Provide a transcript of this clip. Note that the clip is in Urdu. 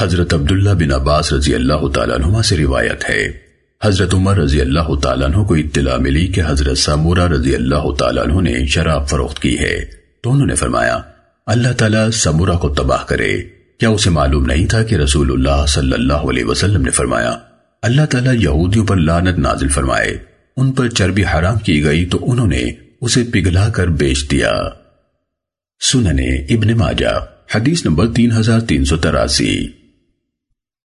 حضرت عبداللہ بن عباس رضی اللہ تعالیٰ عنہ سے روایت ہے۔ حضرت عمر رضی اللہ تعالیٰ عنہ کو اطلاع ملی کہ حضرت سامورہ رضی اللہ تعالیٰ عنہ نے شراب فروخت کی ہے۔ تو انہوں نے فرمایا، اللہ تعالیٰ سامورہ کو تباہ کرے۔ کیا اسے معلوم نہیں تھا کہ رسول اللہ صلی اللہ علیہ وسلم نے فرمایا، اللہ تعالیٰ یہودیوں پر لانت نازل فرمائے۔ ان پر چربی حرام کی گئی تو انہوں نے اسے پگھلا کر بیچ دیا۔ سننے ابن ماجہ، حدیث نمبر تین ہزار تین سو تراسی۔